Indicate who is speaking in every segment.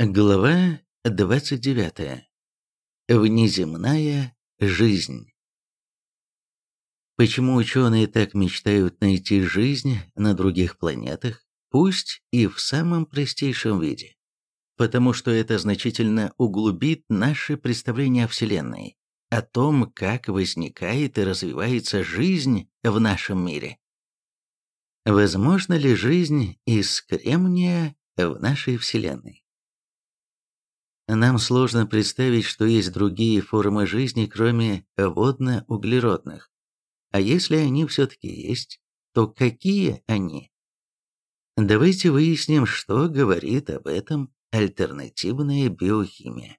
Speaker 1: Глава 29. Внеземная жизнь. Почему ученые так мечтают найти жизнь на других планетах, пусть и в самом простейшем виде? Потому что это значительно углубит наши представления о Вселенной, о том, как возникает и развивается жизнь в нашем мире. Возможно ли жизнь из кремния в нашей Вселенной? Нам сложно представить, что есть другие формы жизни, кроме водно-углеродных. А если они все-таки есть, то какие они? Давайте выясним, что говорит об этом альтернативная биохимия.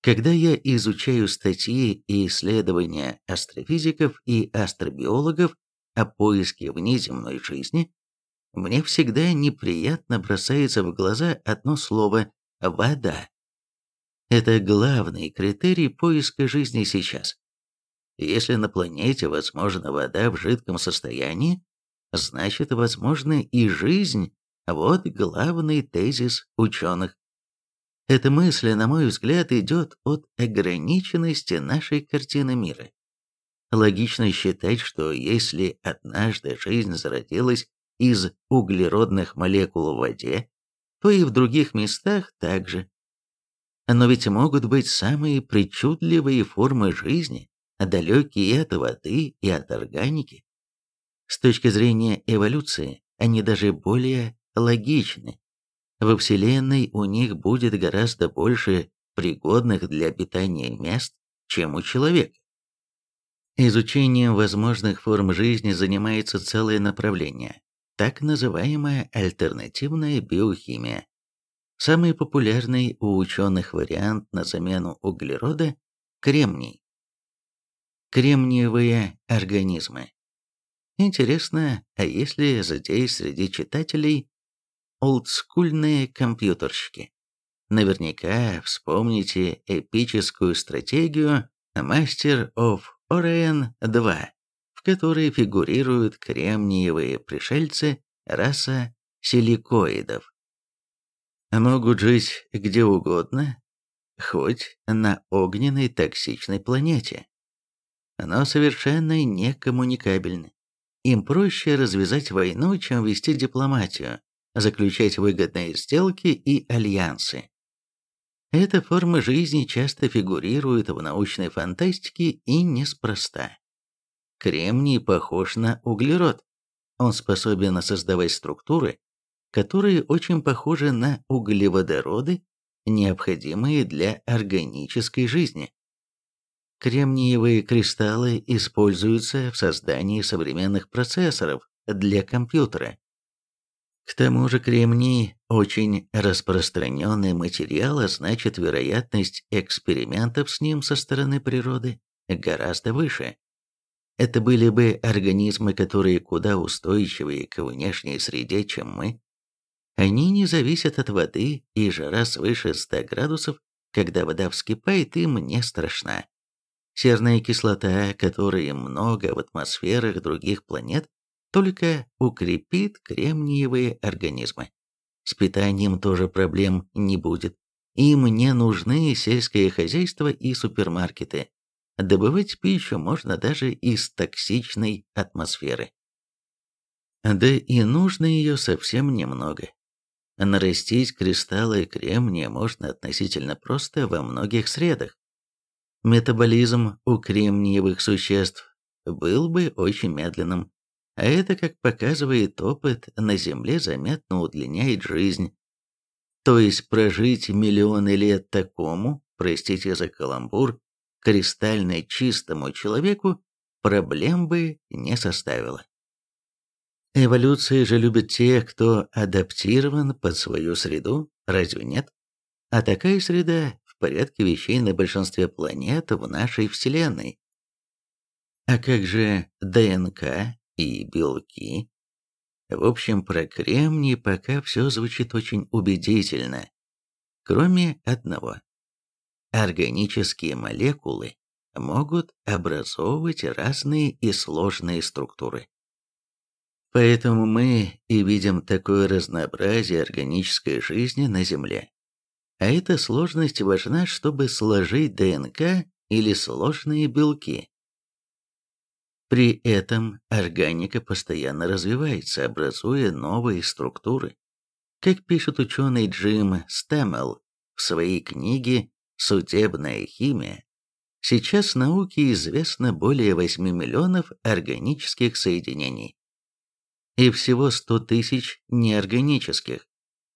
Speaker 1: Когда я изучаю статьи и исследования астрофизиков и астробиологов о поиске внеземной жизни, мне всегда неприятно бросается в глаза одно слово «вода». Это главный критерий поиска жизни сейчас. Если на планете возможна вода в жидком состоянии, значит, возможна и жизнь. Вот главный тезис ученых. Эта мысль, на мой взгляд, идет от ограниченности нашей картины мира. Логично считать, что если однажды жизнь зародилась из углеродных молекул в воде, то и в других местах также. Но ведь могут быть самые причудливые формы жизни, далекие от воды и от органики. С точки зрения эволюции, они даже более логичны. Во Вселенной у них будет гораздо больше пригодных для обитания мест, чем у человека. Изучением возможных форм жизни занимается целое направление, так называемая альтернативная биохимия. Самый популярный у ученых вариант на замену углерода – кремний. Кремниевые организмы. Интересно, а если здесь среди читателей олдскульные компьютерщики? Наверняка вспомните эпическую стратегию Master of Orion 2, в которой фигурируют кремниевые пришельцы раса силикоидов могут жить где угодно, хоть на огненной токсичной планете. Но совершенно некоммуникабельны. Им проще развязать войну, чем вести дипломатию, заключать выгодные сделки и альянсы. Эта форма жизни часто фигурирует в научной фантастике и неспроста. Кремний похож на углерод. Он способен создавать структуры, которые очень похожи на углеводороды, необходимые для органической жизни. Кремниевые кристаллы используются в создании современных процессоров для компьютера. К тому же кремний – очень распространенный материал, а значит вероятность экспериментов с ним со стороны природы гораздо выше. Это были бы организмы, которые куда устойчивее к внешней среде, чем мы, они не зависят от воды, и жара свыше 100 градусов, когда вода вскипает, им не страшна. Серная кислота, которой много в атмосферах других планет, только укрепит кремниевые организмы. С питанием тоже проблем не будет. Им не нужны сельское хозяйство и супермаркеты. Добывать пищу можно даже из токсичной атмосферы. Да и нужно ее совсем немного. Нарастить кристаллы кремния можно относительно просто во многих средах. Метаболизм у кремниевых существ был бы очень медленным, а это, как показывает опыт, на Земле заметно удлиняет жизнь. То есть прожить миллионы лет такому, простите за каламбур, кристально чистому человеку проблем бы не составило. Эволюция же любит тех, кто адаптирован под свою среду, разве нет? А такая среда в порядке вещей на большинстве планет в нашей Вселенной. А как же ДНК и белки? В общем, про кремний пока все звучит очень убедительно. Кроме одного. Органические молекулы могут образовывать разные и сложные структуры. Поэтому мы и видим такое разнообразие органической жизни на Земле. А эта сложность важна, чтобы сложить ДНК или сложные белки. При этом органика постоянно развивается, образуя новые структуры. Как пишет ученый Джим Стэммел в своей книге «Судебная химия», сейчас науке известно более 8 миллионов органических соединений и всего 100 тысяч неорганических,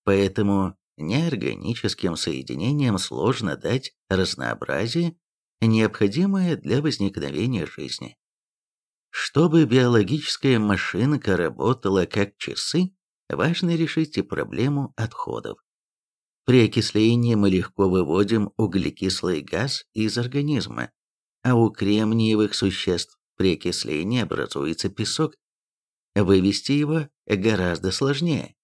Speaker 1: поэтому неорганическим соединениям сложно дать разнообразие, необходимое для возникновения жизни. Чтобы биологическая машинка работала как часы, важно решить и проблему отходов. При окислении мы легко выводим углекислый газ из организма, а у кремниевых существ при окислении образуется песок. Вывести его гораздо сложнее.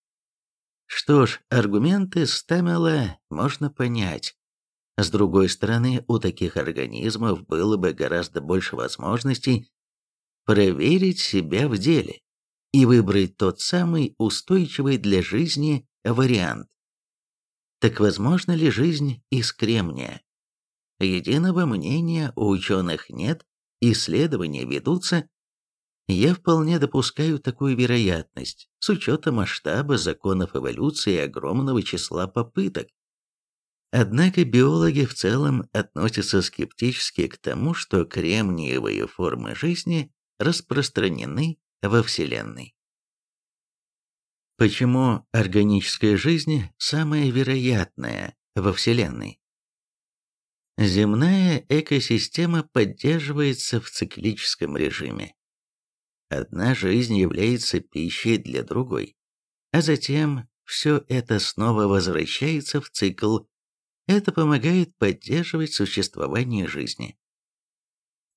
Speaker 1: Что ж, аргументы Стэмела можно понять. С другой стороны, у таких организмов было бы гораздо больше возможностей проверить себя в деле и выбрать тот самый устойчивый для жизни вариант. Так возможно ли жизнь из кремния? Единого мнения у ученых нет, исследования ведутся. Я вполне допускаю такую вероятность, с учетом масштаба законов эволюции и огромного числа попыток. Однако биологи в целом относятся скептически к тому, что кремниевые формы жизни распространены во Вселенной. Почему органическая жизнь самая вероятная во Вселенной? Земная экосистема поддерживается в циклическом режиме. Одна жизнь является пищей для другой, а затем все это снова возвращается в цикл. Это помогает поддерживать существование жизни.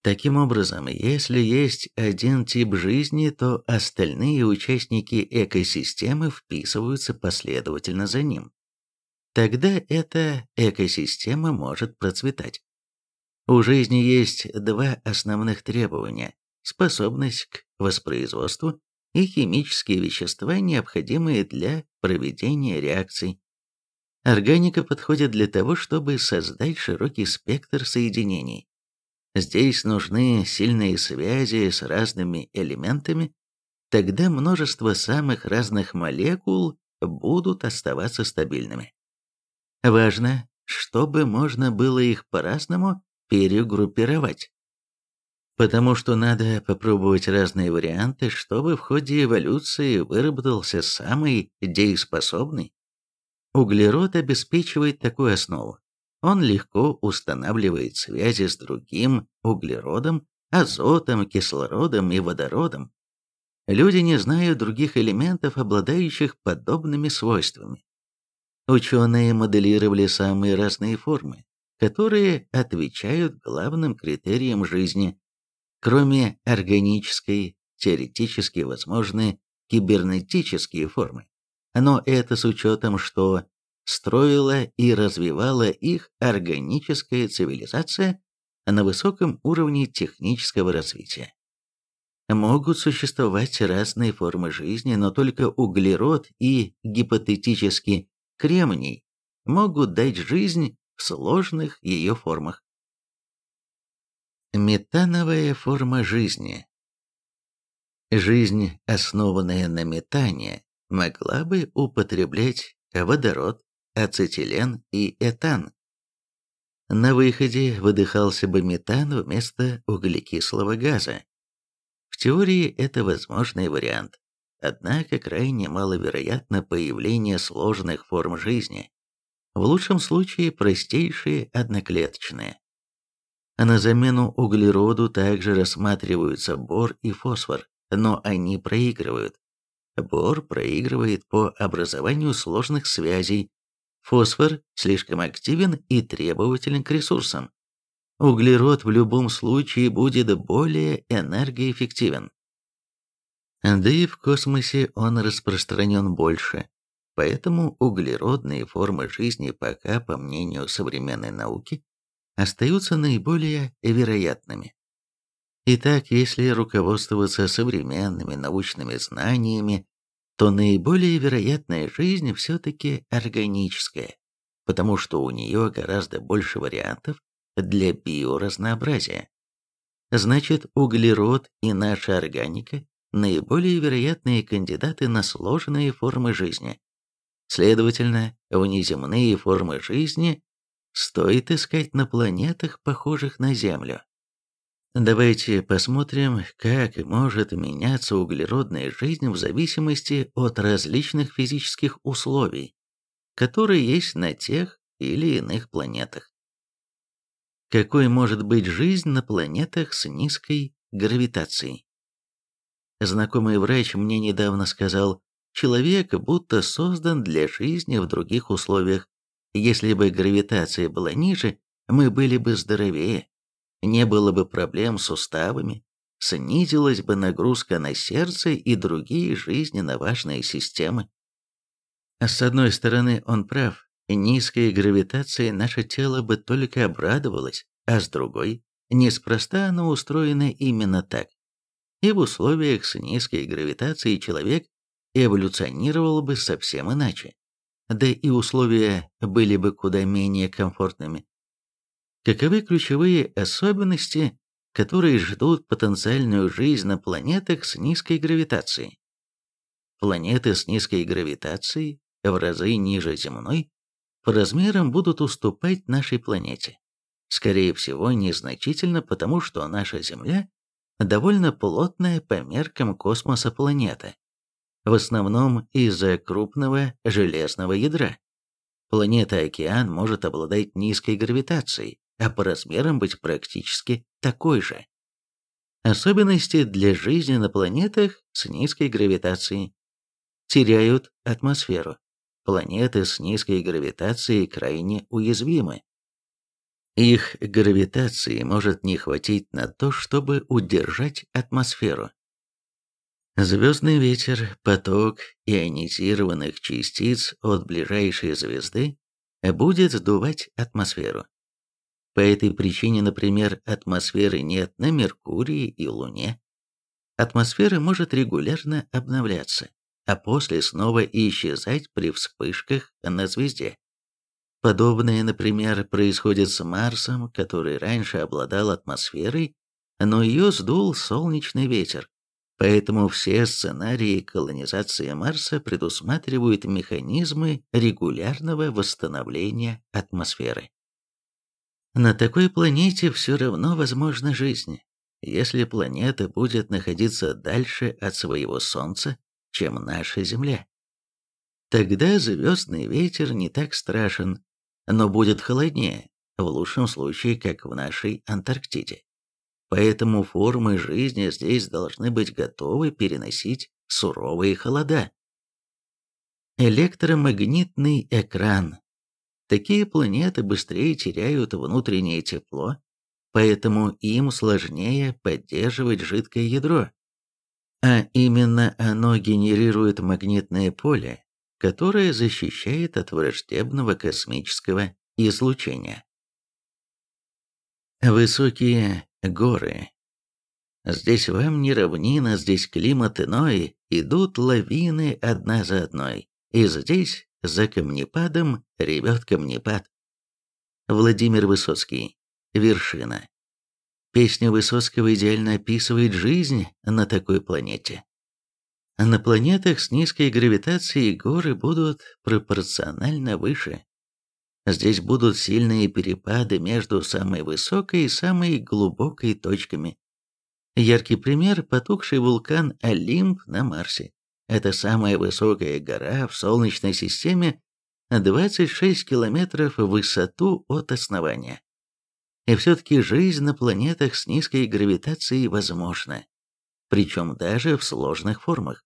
Speaker 1: Таким образом, если есть один тип жизни, то остальные участники экосистемы вписываются последовательно за ним. Тогда эта экосистема может процветать. У жизни есть два основных требования – способность к воспроизводству и химические вещества, необходимые для проведения реакций. Органика подходит для того, чтобы создать широкий спектр соединений, Здесь нужны сильные связи с разными элементами, тогда множество самых разных молекул будут оставаться стабильными. Важно, чтобы можно было их по-разному перегруппировать. Потому что надо попробовать разные варианты, чтобы в ходе эволюции выработался самый дееспособный. Углерод обеспечивает такую основу. Он легко устанавливает связи с другим углеродом, азотом, кислородом и водородом. Люди не знают других элементов, обладающих подобными свойствами. Ученые моделировали самые разные формы, которые отвечают главным критериям жизни. Кроме органической, теоретически возможны кибернетические формы. Но это с учетом, что строила и развивала их органическая цивилизация на высоком уровне технического развития. Могут существовать разные формы жизни, но только углерод и гипотетически кремний могут дать жизнь в сложных ее формах. Метановая форма жизни Жизнь, основанная на метане, могла бы употреблять водород, ацетилен и этан. На выходе выдыхался бы метан вместо углекислого газа. В теории это возможный вариант, однако крайне маловероятно появление сложных форм жизни, в лучшем случае простейшие одноклеточные. А на замену углероду также рассматриваются бор и фосфор, но они проигрывают. Бор проигрывает по образованию сложных связей Фосфор слишком активен и требователен к ресурсам. Углерод в любом случае будет более энергоэффективен. Да и в космосе он распространен больше, поэтому углеродные формы жизни пока, по мнению современной науки, остаются наиболее вероятными. Итак, если руководствоваться современными научными знаниями то наиболее вероятная жизнь все-таки органическая. потому что у нее гораздо больше вариантов для биоразнообразия. Значит, углерод и наша органика – наиболее вероятные кандидаты на сложные формы жизни. Следовательно, внеземные формы жизни стоит искать на планетах, похожих на Землю. Давайте посмотрим, как может меняться углеродная жизнь в зависимости от различных физических условий, которые есть на тех или иных планетах. Какой может быть жизнь на планетах с низкой гравитацией? Знакомый врач мне недавно сказал, человек будто создан для жизни в других условиях. Если бы гравитация была ниже, мы были бы здоровее не было бы проблем с суставами, снизилась бы нагрузка на сердце и другие жизненно важные системы. С одной стороны, он прав, низкой гравитацией наше тело бы только обрадовалось, а с другой, неспроста оно устроено именно так. И в условиях с низкой гравитацией человек эволюционировал бы совсем иначе. Да и условия были бы куда менее комфортными. Каковы ключевые особенности, которые ждут потенциальную жизнь на планетах с низкой гравитацией? Планеты с низкой гравитацией, в разы ниже земной, по размерам будут уступать нашей планете. Скорее всего, незначительно, потому что наша Земля довольно плотная по меркам космоса планета, в основном из-за крупного железного ядра. Планета-океан может обладать низкой гравитацией, а по размерам быть практически такой же. Особенности для жизни на планетах с низкой гравитацией. Теряют атмосферу. Планеты с низкой гравитацией крайне уязвимы. Их гравитации может не хватить на то, чтобы удержать атмосферу. Звездный ветер, поток ионизированных частиц от ближайшей звезды будет сдувать атмосферу. По этой причине, например, атмосферы нет на Меркурии и Луне. Атмосфера может регулярно обновляться, а после снова исчезать при вспышках на звезде. Подобное, например, происходит с Марсом, который раньше обладал атмосферой, но ее сдул солнечный ветер. Поэтому все сценарии колонизации Марса предусматривают механизмы регулярного восстановления атмосферы. На такой планете все равно возможна жизнь, если планета будет находиться дальше от своего Солнца, чем наша Земля. Тогда звездный ветер не так страшен, но будет холоднее, в лучшем случае, как в нашей Антарктиде. Поэтому формы жизни здесь должны быть готовы переносить суровые холода. Электромагнитный экран Такие планеты быстрее теряют внутреннее тепло, поэтому им сложнее поддерживать жидкое ядро. А именно оно генерирует магнитное поле, которое защищает от враждебного космического излучения. Высокие горы. Здесь вам не равнина, здесь климат иной, идут лавины одна за одной. И здесь за камнепадом ревет камнепад. Владимир Высоцкий. Вершина. Песня Высоцкого идеально описывает жизнь на такой планете. На планетах с низкой гравитацией горы будут пропорционально выше. Здесь будут сильные перепады между самой высокой и самой глубокой точками. Яркий пример – потухший вулкан Олимп на Марсе. Это самая высокая гора в Солнечной системе, 26 километров в высоту от основания. И все-таки жизнь на планетах с низкой гравитацией возможна, причем даже в сложных формах.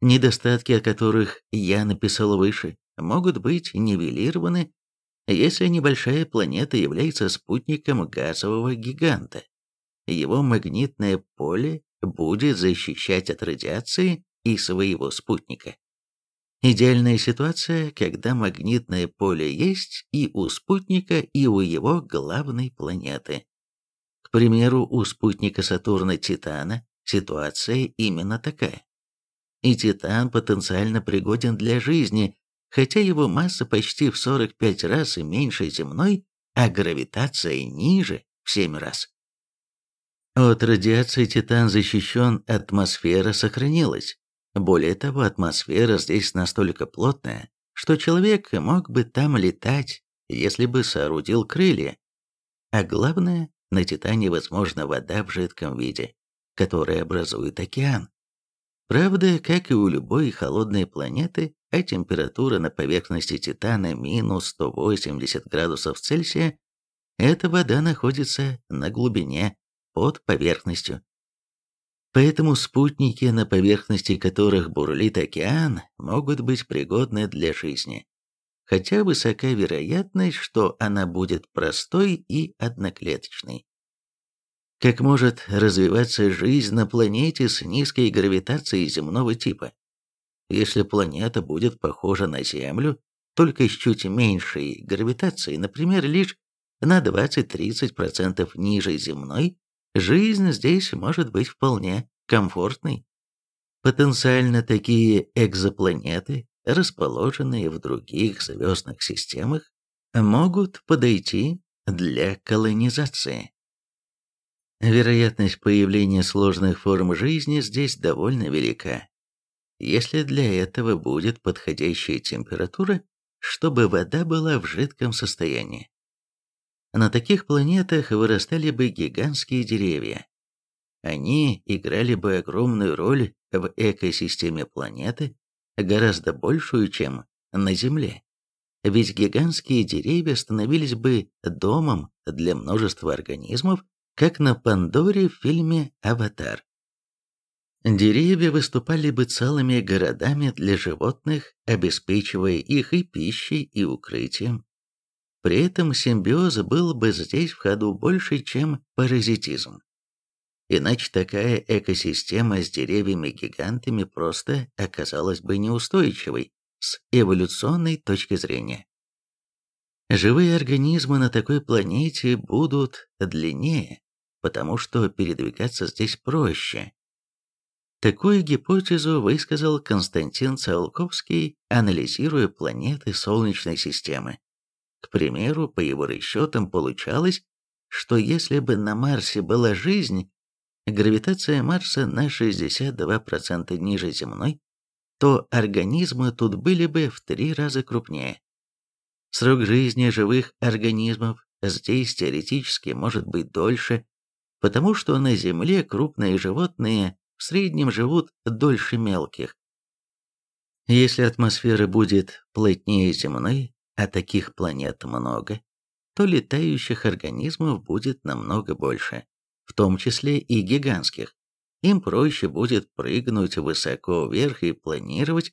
Speaker 1: Недостатки, о которых я написал выше, могут быть нивелированы, если небольшая планета является спутником газового гиганта. Его магнитное поле будет защищать от радиации и своего спутника. Идеальная ситуация, когда магнитное поле есть и у спутника, и у его главной планеты. К примеру, у спутника Сатурна Титана ситуация именно такая. И Титан потенциально пригоден для жизни, хотя его масса почти в 45 раз меньше земной, а гравитация ниже в 7 раз. От радиации Титан защищен, атмосфера сохранилась. Более того, атмосфера здесь настолько плотная, что человек мог бы там летать, если бы соорудил крылья. А главное, на Титане возможна вода в жидком виде, которая образует океан. Правда, как и у любой холодной планеты, а температура на поверхности Титана минус 180 градусов Цельсия, эта вода находится на глубине, под поверхностью. Поэтому спутники, на поверхности которых бурлит океан, могут быть пригодны для жизни. Хотя высока вероятность, что она будет простой и одноклеточной. Как может развиваться жизнь на планете с низкой гравитацией земного типа? Если планета будет похожа на Землю, только с чуть меньшей гравитацией, например, лишь на 20-30% ниже земной, жизнь здесь может быть вполне комфортной. Потенциально такие экзопланеты, расположенные в других звездных системах, могут подойти для колонизации. Вероятность появления сложных форм жизни здесь довольно велика, если для этого будет подходящая температура, чтобы вода была в жидком состоянии. На таких планетах вырастали бы гигантские деревья. Они играли бы огромную роль в экосистеме планеты, гораздо большую, чем на Земле. Ведь гигантские деревья становились бы домом для множества организмов, как на Пандоре в фильме «Аватар». Деревья выступали бы целыми городами для животных, обеспечивая их и пищей, и укрытием. При этом симбиоз был бы здесь в ходу больше, чем паразитизм. Иначе такая экосистема с деревьями-гигантами просто оказалась бы неустойчивой с эволюционной точки зрения. Живые организмы на такой планете будут длиннее, потому что передвигаться здесь проще, Такую гипотезу высказал Константин Циолковский, анализируя планеты Солнечной системы. К примеру, по его расчетам получалось, что если бы на Марсе была жизнь, гравитация Марса на 62% ниже земной, то организмы тут были бы в три раза крупнее. Срок жизни живых организмов здесь теоретически может быть дольше, потому что на Земле крупные животные в среднем живут дольше мелких. Если атмосфера будет плотнее земной, а таких планет много, то летающих организмов будет намного больше, в том числе и гигантских. Им проще будет прыгнуть высоко вверх и планировать.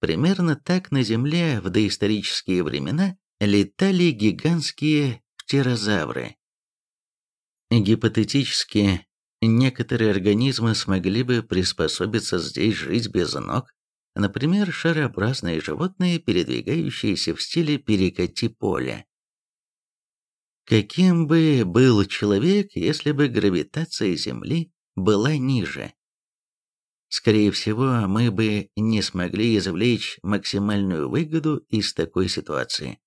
Speaker 1: Примерно так на Земле в доисторические времена летали гигантские птерозавры. Гипотетически, Некоторые организмы смогли бы приспособиться здесь жить без ног, например, шарообразные животные, передвигающиеся в стиле перекати поля. Каким бы был человек, если бы гравитация Земли была ниже? Скорее всего, мы бы не смогли извлечь максимальную выгоду из такой ситуации.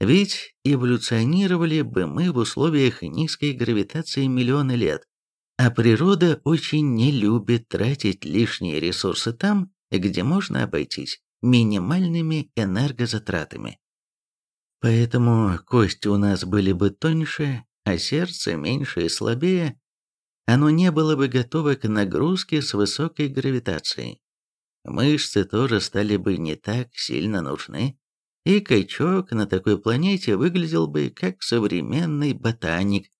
Speaker 1: Ведь эволюционировали бы мы в условиях низкой гравитации миллионы лет, а природа очень не любит тратить лишние ресурсы там, где можно обойтись минимальными энергозатратами. Поэтому кости у нас были бы тоньше, а сердце меньше и слабее, оно не было бы готово к нагрузке с высокой гравитацией. Мышцы тоже стали бы не так сильно нужны, и качок на такой планете выглядел бы как современный ботаник,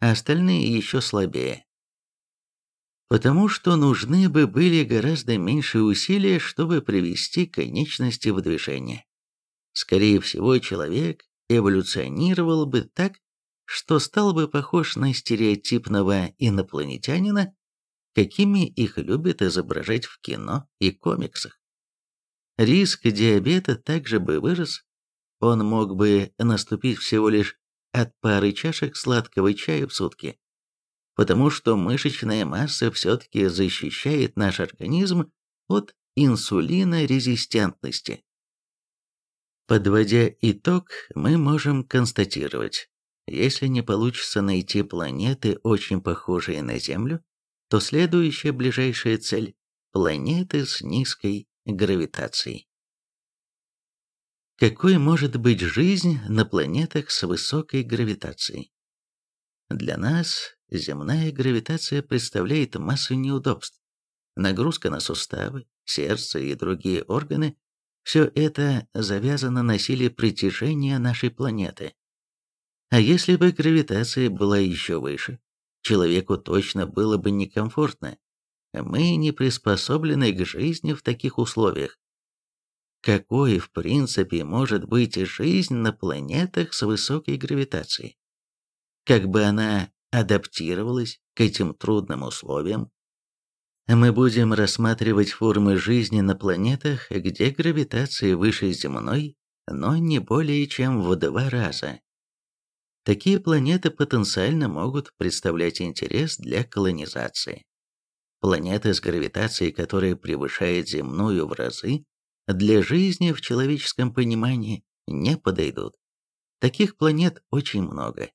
Speaker 1: а остальные еще слабее потому что нужны бы были гораздо меньшие усилия, чтобы привести конечности в движение. Скорее всего, человек эволюционировал бы так, что стал бы похож на стереотипного инопланетянина, какими их любят изображать в кино и комиксах. Риск диабета также бы вырос, он мог бы наступить всего лишь от пары чашек сладкого чая в сутки потому что мышечная масса все-таки защищает наш организм от инсулинорезистентности. Подводя итог, мы можем констатировать, если не получится найти планеты, очень похожие на Землю, то следующая ближайшая цель – планеты с низкой гравитацией. Какой может быть жизнь на планетах с высокой гравитацией? Для нас земная гравитация представляет массу неудобств. Нагрузка на суставы, сердце и другие органы – все это завязано на силе притяжения нашей планеты. А если бы гравитация была еще выше, человеку точно было бы некомфортно. Мы не приспособлены к жизни в таких условиях. Какой, в принципе, может быть жизнь на планетах с высокой гравитацией? Как бы она адаптировалась к этим трудным условиям? Мы будем рассматривать формы жизни на планетах, где гравитация выше земной, но не более чем в два раза. Такие планеты потенциально могут представлять интерес для колонизации. Планеты с гравитацией, которая превышает земную в разы, для жизни в человеческом понимании не подойдут. Таких планет очень много.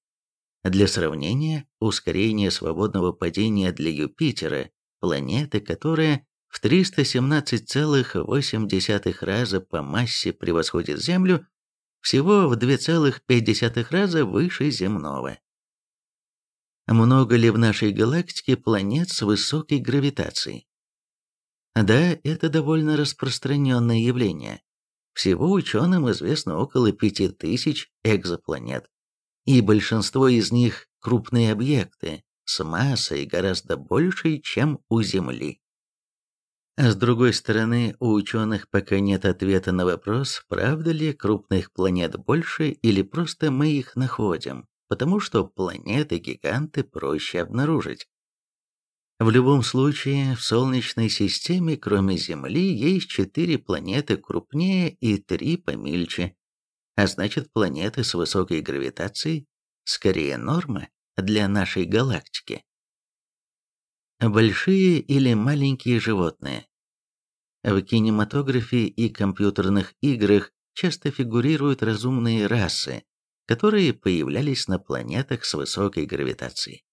Speaker 1: Для сравнения, ускорение свободного падения для Юпитера, планеты, которая в 317,8 раза по массе превосходит Землю, всего в 2,5 раза выше земного. Много ли в нашей галактике планет с высокой гравитацией? Да, это довольно распространенное явление. Всего ученым известно около 5000 экзопланет, и большинство из них крупные объекты с массой гораздо большей, чем у Земли. А с другой стороны, у ученых пока нет ответа на вопрос, правда ли крупных планет больше или просто мы их находим, потому что планеты-гиганты проще обнаружить. В любом случае, в Солнечной системе, кроме Земли, есть четыре планеты крупнее и три помельче, а значит планеты с высокой гравитацией скорее норма для нашей галактики. Большие или маленькие животные. В кинематографе и компьютерных играх часто фигурируют разумные расы, которые появлялись на планетах с высокой гравитацией.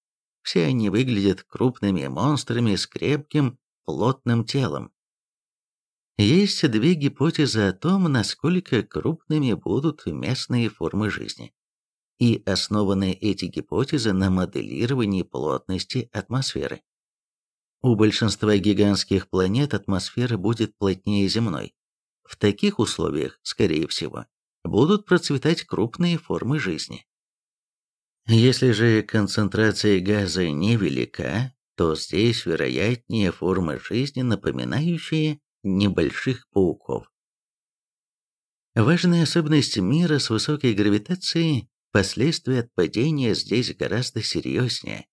Speaker 1: Все они выглядят крупными монстрами с крепким, плотным телом. Есть две гипотезы о том, насколько крупными будут местные формы жизни. И основаны эти гипотезы на моделировании плотности атмосферы. У большинства гигантских планет атмосфера будет плотнее земной. В таких условиях, скорее всего, будут процветать крупные формы жизни. Если же концентрация газа невелика, то здесь вероятнее формы жизни, напоминающие небольших пауков. Важная особенность мира с высокой гравитацией – последствия от падения здесь гораздо серьезнее.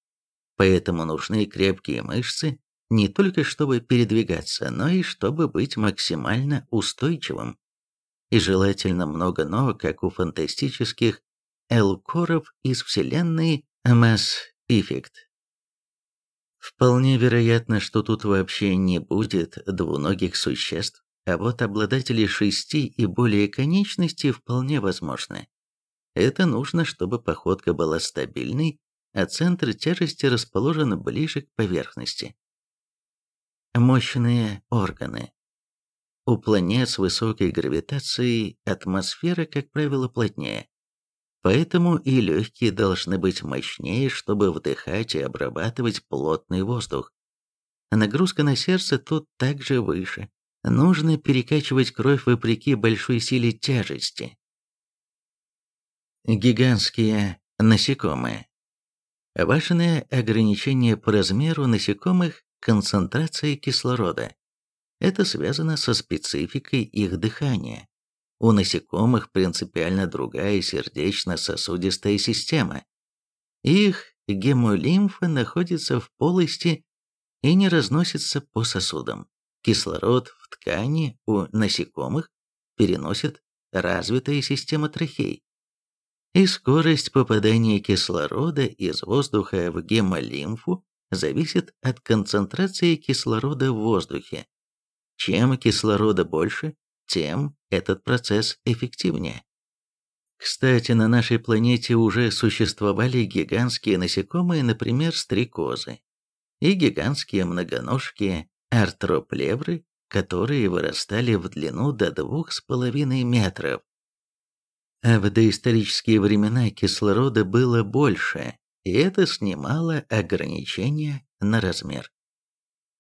Speaker 1: Поэтому нужны крепкие мышцы не только чтобы передвигаться, но и чтобы быть максимально устойчивым. И желательно много ног, как у фантастических элкоров из вселенной Mass Effect. Вполне вероятно, что тут вообще не будет двуногих существ, а вот обладатели шести и более конечностей вполне возможны. Это нужно, чтобы походка была стабильной а центр тяжести расположен ближе к поверхности. Мощные органы. У планет с высокой гравитацией атмосфера, как правило, плотнее. Поэтому и легкие должны быть мощнее, чтобы вдыхать и обрабатывать плотный воздух. Нагрузка на сердце тут также выше. Нужно перекачивать кровь вопреки большой силе тяжести. Гигантские насекомые. Важное ограничение по размеру насекомых – концентрация кислорода. Это связано со спецификой их дыхания. У насекомых принципиально другая сердечно-сосудистая система. Их гемолимфа находится в полости и не разносится по сосудам. Кислород в ткани у насекомых переносит развитая система трахей и скорость попадания кислорода из воздуха в гемолимфу зависит от концентрации кислорода в воздухе. Чем кислорода больше, тем этот процесс эффективнее. Кстати, на нашей планете уже существовали гигантские насекомые, например, стрекозы, и гигантские многоножки артроплевры, которые вырастали в длину до двух с половиной метров. А в доисторические времена кислорода было больше, и это снимало ограничения на размер.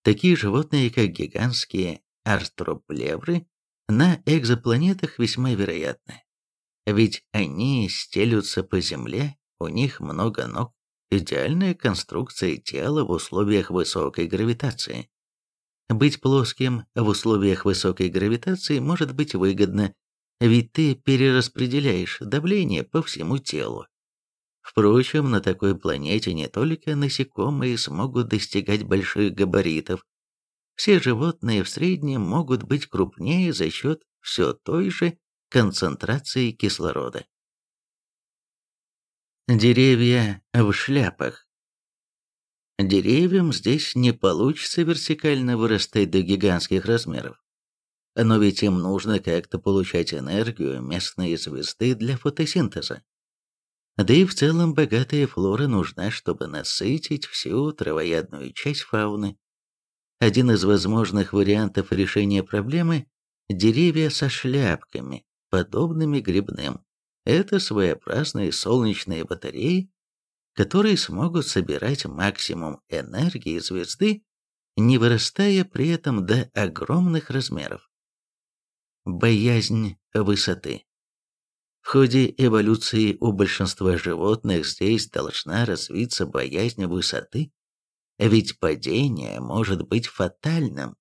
Speaker 1: Такие животные, как гигантские артроплевры, на экзопланетах весьма вероятны. Ведь они стелются по Земле, у них много ног, идеальная конструкция тела в условиях высокой гравитации. Быть плоским в условиях высокой гравитации может быть выгодно, ведь ты перераспределяешь давление по всему телу. Впрочем, на такой планете не только насекомые смогут достигать больших габаритов. Все животные в среднем могут быть крупнее за счет все той же концентрации кислорода. Деревья в шляпах. Деревьям здесь не получится вертикально вырастать до гигантских размеров. Но ведь им нужно как-то получать энергию местной звезды для фотосинтеза. Да и в целом богатая флора нужна, чтобы насытить всю травоядную часть фауны. Один из возможных вариантов решения проблемы – деревья со шляпками, подобными грибным. Это своеобразные солнечные батареи, которые смогут собирать максимум энергии звезды, не вырастая при этом до огромных размеров. Боязнь высоты. В ходе эволюции у большинства животных здесь должна развиться боязнь высоты, ведь падение может быть фатальным.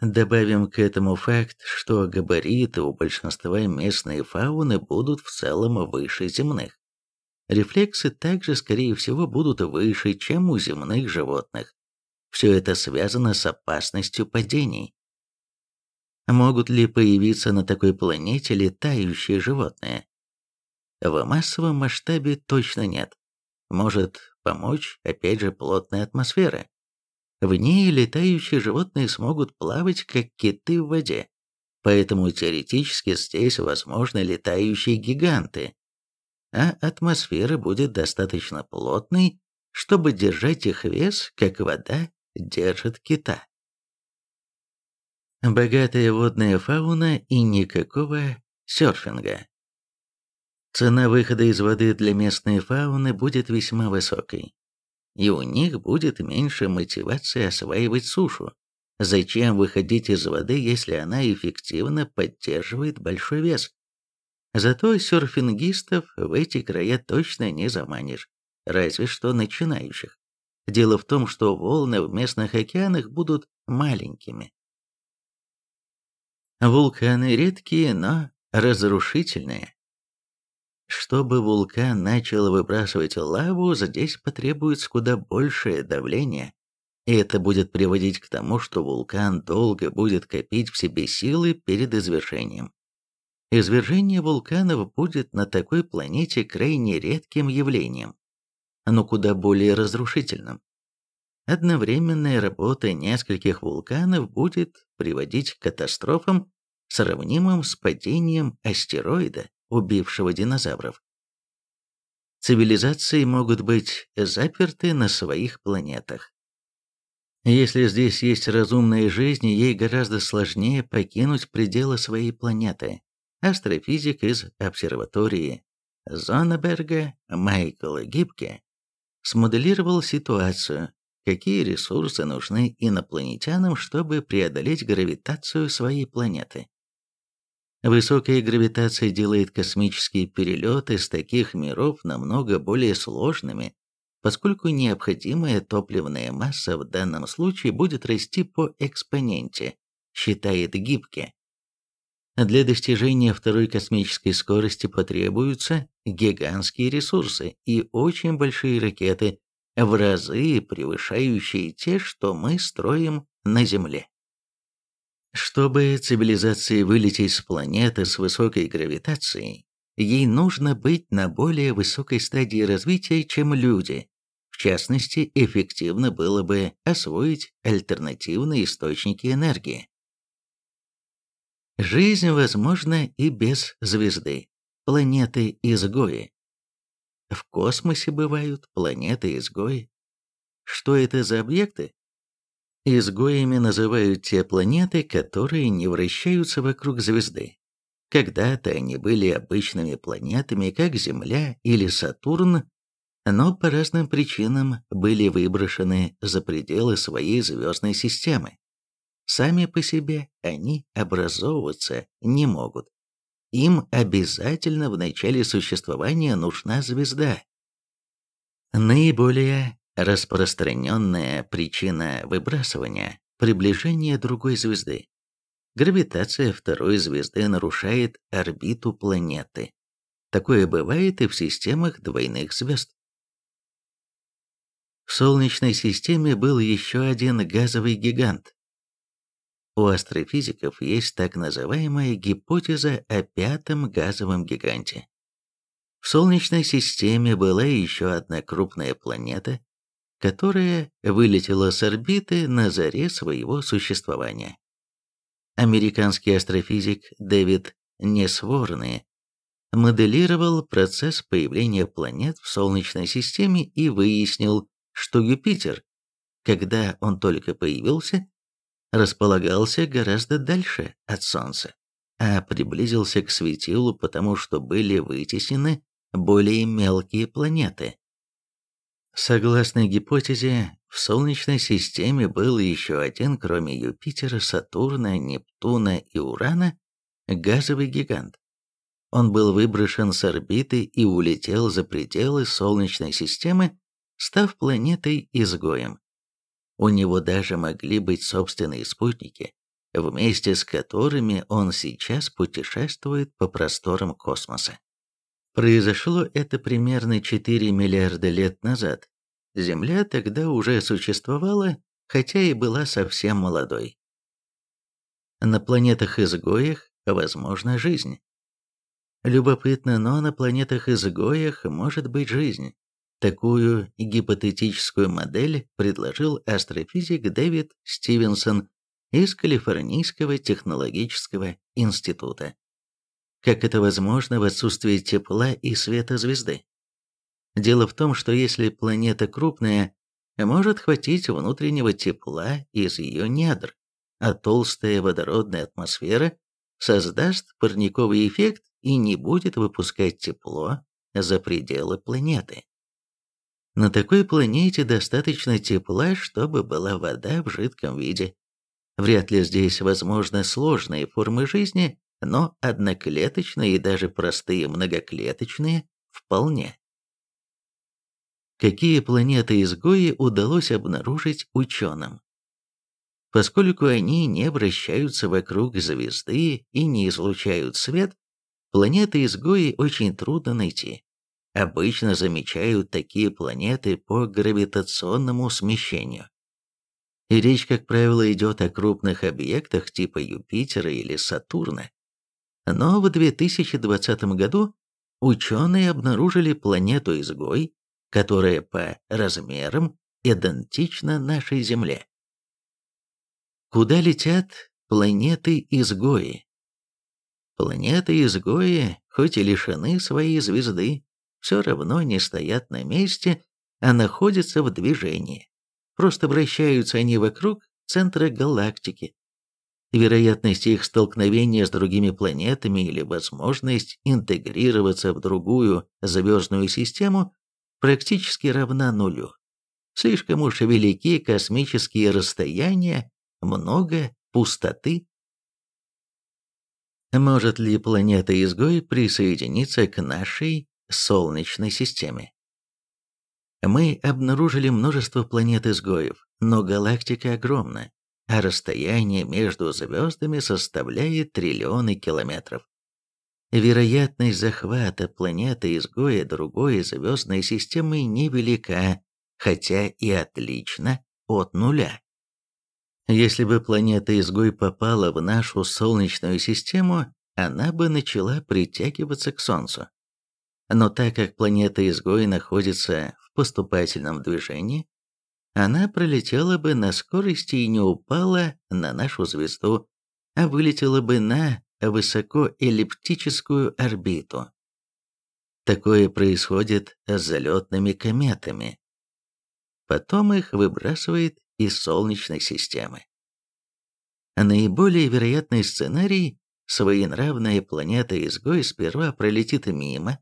Speaker 1: Добавим к этому факт, что габариты у большинства местной фауны будут в целом выше земных. Рефлексы также, скорее всего, будут выше, чем у земных животных. Все это связано с опасностью падений. Могут ли появиться на такой планете летающие животные? В массовом масштабе точно нет. Может помочь, опять же, плотная атмосфера. В ней летающие животные смогут плавать, как киты в воде. Поэтому теоретически здесь возможны летающие гиганты. А атмосфера будет достаточно плотной, чтобы держать их вес, как вода держит кита богатая водная фауна и никакого серфинга. Цена выхода из воды для местной фауны будет весьма высокой, и у них будет меньше мотивации осваивать сушу. Зачем выходить из воды, если она эффективно поддерживает большой вес? Зато серфингистов в эти края точно не заманишь, разве что начинающих. Дело в том, что волны в местных океанах будут маленькими, Вулканы редкие, но разрушительные. Чтобы вулкан начал выбрасывать лаву, здесь потребуется куда большее давление, и это будет приводить к тому, что вулкан долго будет копить в себе силы перед извержением. Извержение вулканов будет на такой планете крайне редким явлением, но куда более разрушительным. Одновременная работа нескольких вулканов будет приводить к катастрофам, сравнимым с падением астероида, убившего динозавров. Цивилизации могут быть заперты на своих планетах. Если здесь есть разумная жизнь, ей гораздо сложнее покинуть пределы своей планеты. Астрофизик из обсерватории Зоннеберга Майкл Гибке смоделировал ситуацию, какие ресурсы нужны инопланетянам, чтобы преодолеть гравитацию своей планеты. Высокая гравитация делает космические перелеты с таких миров намного более сложными, поскольку необходимая топливная масса в данном случае будет расти по экспоненте, считает Гибке. Для достижения второй космической скорости потребуются гигантские ресурсы и очень большие ракеты, в разы превышающие те, что мы строим на Земле. Чтобы цивилизации вылететь с планеты с высокой гравитацией, ей нужно быть на более высокой стадии развития, чем люди. В частности, эффективно было бы освоить альтернативные источники энергии. Жизнь возможна и без звезды, планеты-изгои. В космосе бывают планеты-изгои. Что это за объекты? Изгоями называют те планеты, которые не вращаются вокруг звезды. Когда-то они были обычными планетами, как Земля или Сатурн, но по разным причинам были выброшены за пределы своей звездной системы. Сами по себе они образовываться не могут. Им обязательно в начале существования нужна звезда. Наиболее распространенная причина выбрасывания – приближение другой звезды. Гравитация второй звезды нарушает орбиту планеты. Такое бывает и в системах двойных звезд. В Солнечной системе был еще один газовый гигант. У астрофизиков есть так называемая гипотеза о пятом газовом гиганте. В Солнечной системе была еще одна крупная планета, которая вылетела с орбиты на заре своего существования. Американский астрофизик Дэвид Несворный моделировал процесс появления планет в Солнечной системе и выяснил, что Юпитер, когда он только появился, располагался гораздо дальше от Солнца, а приблизился к светилу, потому что были вытеснены более мелкие планеты. Согласно гипотезе, в Солнечной системе был еще один, кроме Юпитера, Сатурна, Нептуна и Урана, газовый гигант. Он был выброшен с орбиты и улетел за пределы Солнечной системы став планетой-изгоем. У него даже могли быть собственные спутники, вместе с которыми он сейчас путешествует по просторам космоса. Произошло это примерно 4 миллиарда лет назад. Земля тогда уже существовала, хотя и была совсем молодой. На планетах-изгоях возможна жизнь. Любопытно, но на планетах-изгоях может быть жизнь. Такую гипотетическую модель предложил астрофизик Дэвид Стивенсон из Калифорнийского технологического института. Как это возможно в отсутствии тепла и света звезды? Дело в том, что если планета крупная, может хватить внутреннего тепла из ее недр, а толстая водородная атмосфера создаст парниковый эффект и не будет выпускать тепло за пределы планеты. На такой планете достаточно тепла, чтобы была вода в жидком виде. Вряд ли здесь возможны сложные формы жизни, но одноклеточные и даже простые многоклеточные вполне. Какие планеты-изгои удалось обнаружить ученым? Поскольку они не вращаются вокруг звезды и не излучают свет, планеты-изгои очень трудно найти. Обычно замечают такие планеты по гравитационному смещению. И речь, как правило, идет о крупных объектах типа Юпитера или Сатурна. Но в 2020 году ученые обнаружили планету-изгой, которая по размерам идентична нашей Земле. Куда летят планеты-изгои? Планеты-изгои, хоть и лишены своей звезды, все равно не стоят на месте, а находятся в движении. Просто вращаются они вокруг центра галактики. Вероятность их столкновения с другими планетами или возможность интегрироваться в другую звездную систему практически равна нулю. Слишком уж велики космические расстояния, много пустоты. Может ли планета-изгой присоединиться к нашей Солнечной системе. Мы обнаружили множество планет-изгоев, но галактика огромна, а расстояние между звездами составляет триллионы километров. Вероятность захвата планеты-изгоя другой звездной системы невелика, хотя и отлично от нуля. Если бы планета-изгой попала в нашу Солнечную систему, она бы начала притягиваться к Солнцу. Но так как планета-изгой находится в поступательном движении, она пролетела бы на скорости и не упала на нашу звезду, а вылетела бы на высокоэллиптическую орбиту. Такое происходит с залетными кометами. Потом их выбрасывает из Солнечной системы. Наиболее вероятный сценарий – своенравная планета-изгой сперва пролетит мимо,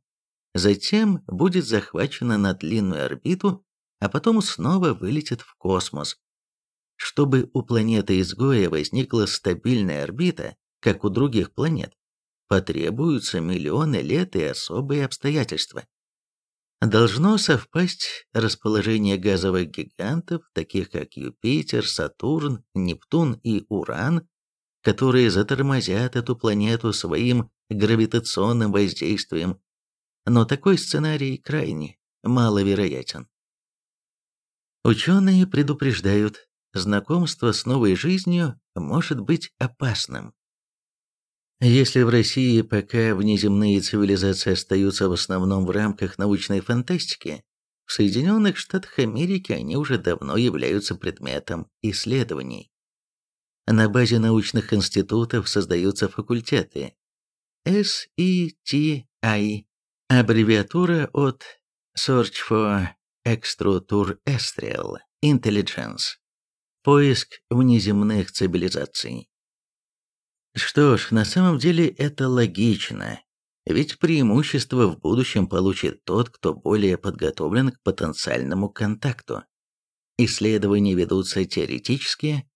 Speaker 1: затем будет захвачена на длинную орбиту, а потом снова вылетит в космос. Чтобы у планеты-изгоя возникла стабильная орбита, как у других планет, потребуются миллионы лет и особые обстоятельства. Должно совпасть расположение газовых гигантов, таких как Юпитер, Сатурн, Нептун и Уран, которые затормозят эту планету своим гравитационным воздействием. Но такой сценарий крайне маловероятен. Ученые предупреждают, знакомство с новой жизнью может быть опасным. Если в России пока внеземные цивилизации остаются в основном в рамках научной фантастики, в Соединенных Штатах Америки они уже давно являются предметом исследований. На базе научных институтов создаются факультеты SETI, аббревиатура от Search for Extraterrestrial Intelligence, поиск внеземных цивилизаций. Что ж, на самом деле это логично, ведь преимущество в будущем получит тот, кто более подготовлен к потенциальному контакту. Исследования ведутся теоретически,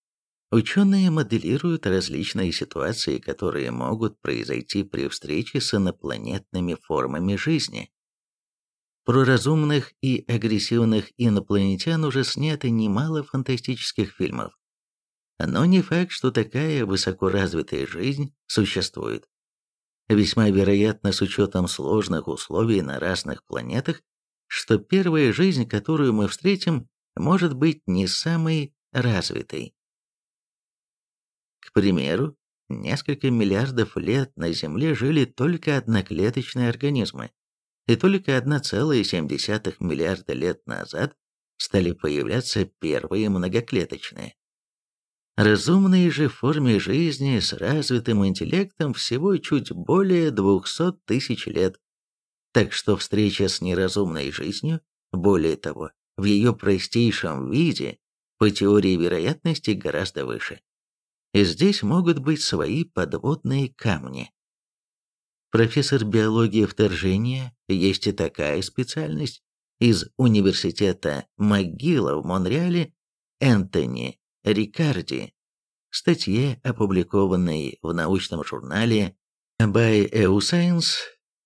Speaker 1: ученые моделируют различные ситуации, которые могут произойти при встрече с инопланетными формами жизни. Про разумных и агрессивных инопланетян уже снято немало фантастических фильмов. Но не факт, что такая высокоразвитая жизнь существует. Весьма вероятно, с учетом сложных условий на разных планетах, что первая жизнь, которую мы встретим, может быть не самой развитой. К примеру, несколько миллиардов лет на Земле жили только одноклеточные организмы, и только 1,7 миллиарда лет назад стали появляться первые многоклеточные. Разумные же в форме жизни с развитым интеллектом всего чуть более 200 тысяч лет. Так что встреча с неразумной жизнью, более того, в ее простейшем виде, по теории вероятности гораздо выше. И здесь могут быть свои подводные камни. Профессор биологии вторжения, есть и такая специальность, из университета МcГилла в Монреале Энтони Рикарди в статье, опубликованной в научном журнале By EUScience,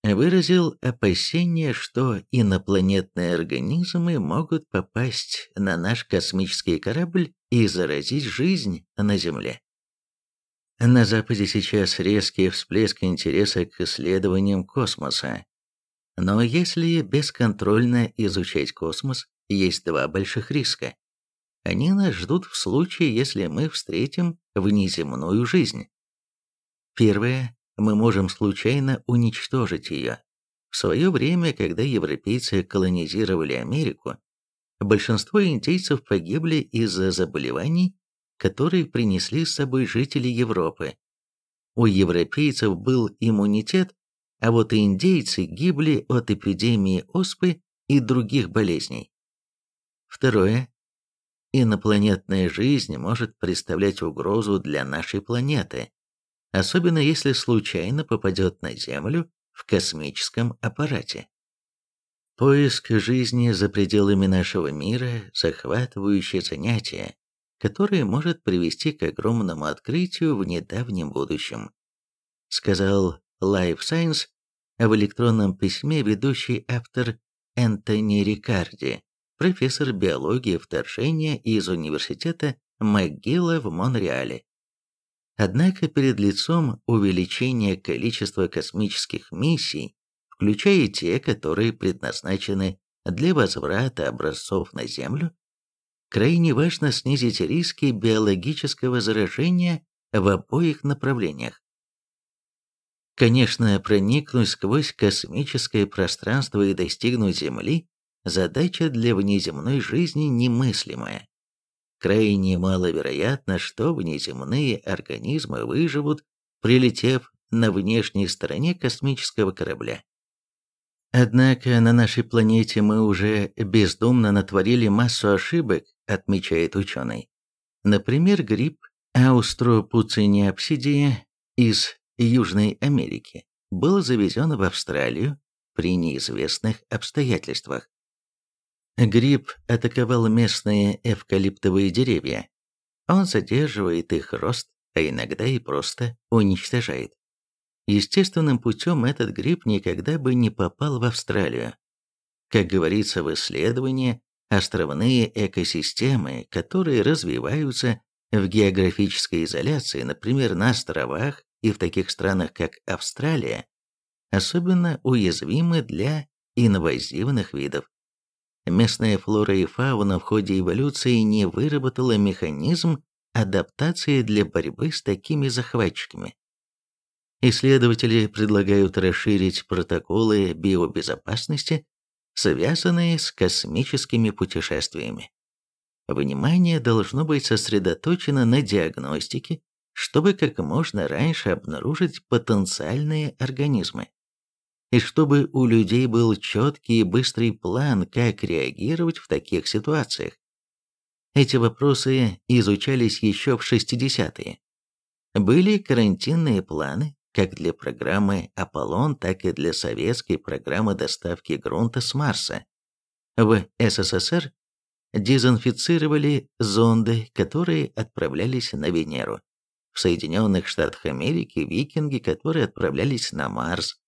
Speaker 1: выразил опасение, что инопланетные организмы могут попасть на наш космический корабль и заразить жизнь на Земле. На Западе сейчас резкий всплеск интереса к исследованиям космоса. Но если бесконтрольно изучать космос, есть два больших риска. Они нас ждут в случае, если мы встретим внеземную жизнь. Первое. Мы можем случайно уничтожить ее. В свое время, когда европейцы колонизировали Америку, большинство индейцев погибли из-за заболеваний, которые принесли с собой жители Европы. У европейцев был иммунитет, а вот индейцы гибли от эпидемии оспы и других болезней. Второе инопланетная жизнь может представлять угрозу для нашей планеты, особенно если случайно попадет на Землю в космическом аппарате. Поиск жизни за пределами нашего мира – захватывающее занятие, которое может привести к огромному открытию в недавнем будущем, сказал Life Science в электронном письме ведущий автор Энтони Рикарди профессор биологии вторжения из университета МcГилла в Монреале. Однако перед лицом увеличения количества космических миссий, включая те, которые предназначены для возврата образцов на Землю, крайне важно снизить риски биологического заражения в обоих направлениях. Конечно, проникнуть сквозь космическое пространство и достигнуть Земли задача для внеземной жизни немыслимая. Крайне маловероятно, что внеземные организмы выживут, прилетев на внешней стороне космического корабля. Однако на нашей планете мы уже бездумно натворили массу ошибок, отмечает ученый. Например, грипп Аустропуциниапсидия из Южной Америки был завезен в Австралию при неизвестных обстоятельствах. Гриб атаковал местные эвкалиптовые деревья. Он задерживает их рост, а иногда и просто уничтожает. Естественным путем этот гриб никогда бы не попал в Австралию. Как говорится в исследовании, островные экосистемы, которые развиваются в географической изоляции, например, на островах и в таких странах, как Австралия, особенно уязвимы для инвазивных видов. Местная флора и фауна в ходе эволюции не выработала механизм адаптации для борьбы с такими захватчиками. Исследователи предлагают расширить протоколы биобезопасности, связанные с космическими путешествиями. Внимание должно быть сосредоточено на диагностике, чтобы как можно раньше обнаружить потенциальные организмы. И чтобы у людей был четкий и быстрый план, как реагировать в таких ситуациях. Эти вопросы изучались еще в 60-е. Были карантинные планы, как для программы «Аполлон», так и для советской программы доставки грунта с Марса. В СССР дезинфицировали зонды, которые отправлялись на Венеру. В Соединенных Штатах Америки викинги, которые отправлялись на Марс,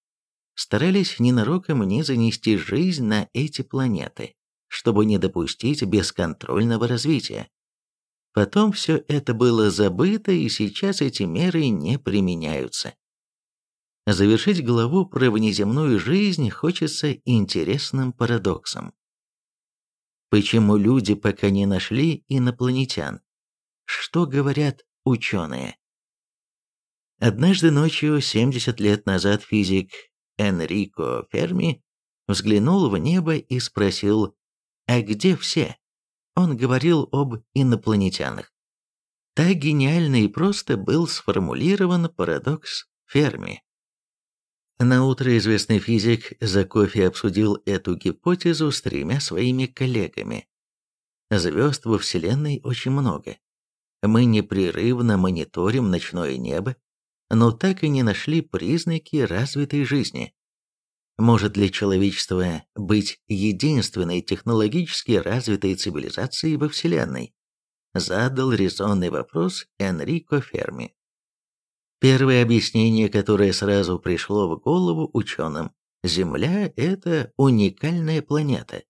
Speaker 1: старались ненароком не занести жизнь на эти планеты, чтобы не допустить бесконтрольного развития. Потом все это было забыто, и сейчас эти меры не применяются. Завершить главу про внеземную жизнь хочется интересным парадоксом. Почему люди пока не нашли инопланетян? Что говорят ученые? Однажды ночью, 70 лет назад, физик Энрико Ферми взглянул в небо и спросил, «А где все?» Он говорил об инопланетянах. Так гениально и просто был сформулирован парадокс Ферми. На утро известный физик за кофе обсудил эту гипотезу с тремя своими коллегами. Звезд во Вселенной очень много. Мы непрерывно мониторим ночное небо, но так и не нашли признаки развитой жизни. Может ли человечество быть единственной технологически развитой цивилизацией во Вселенной? Задал резонный вопрос Энрико Ферми. Первое объяснение, которое сразу пришло в голову ученым, Земля – это уникальная планета.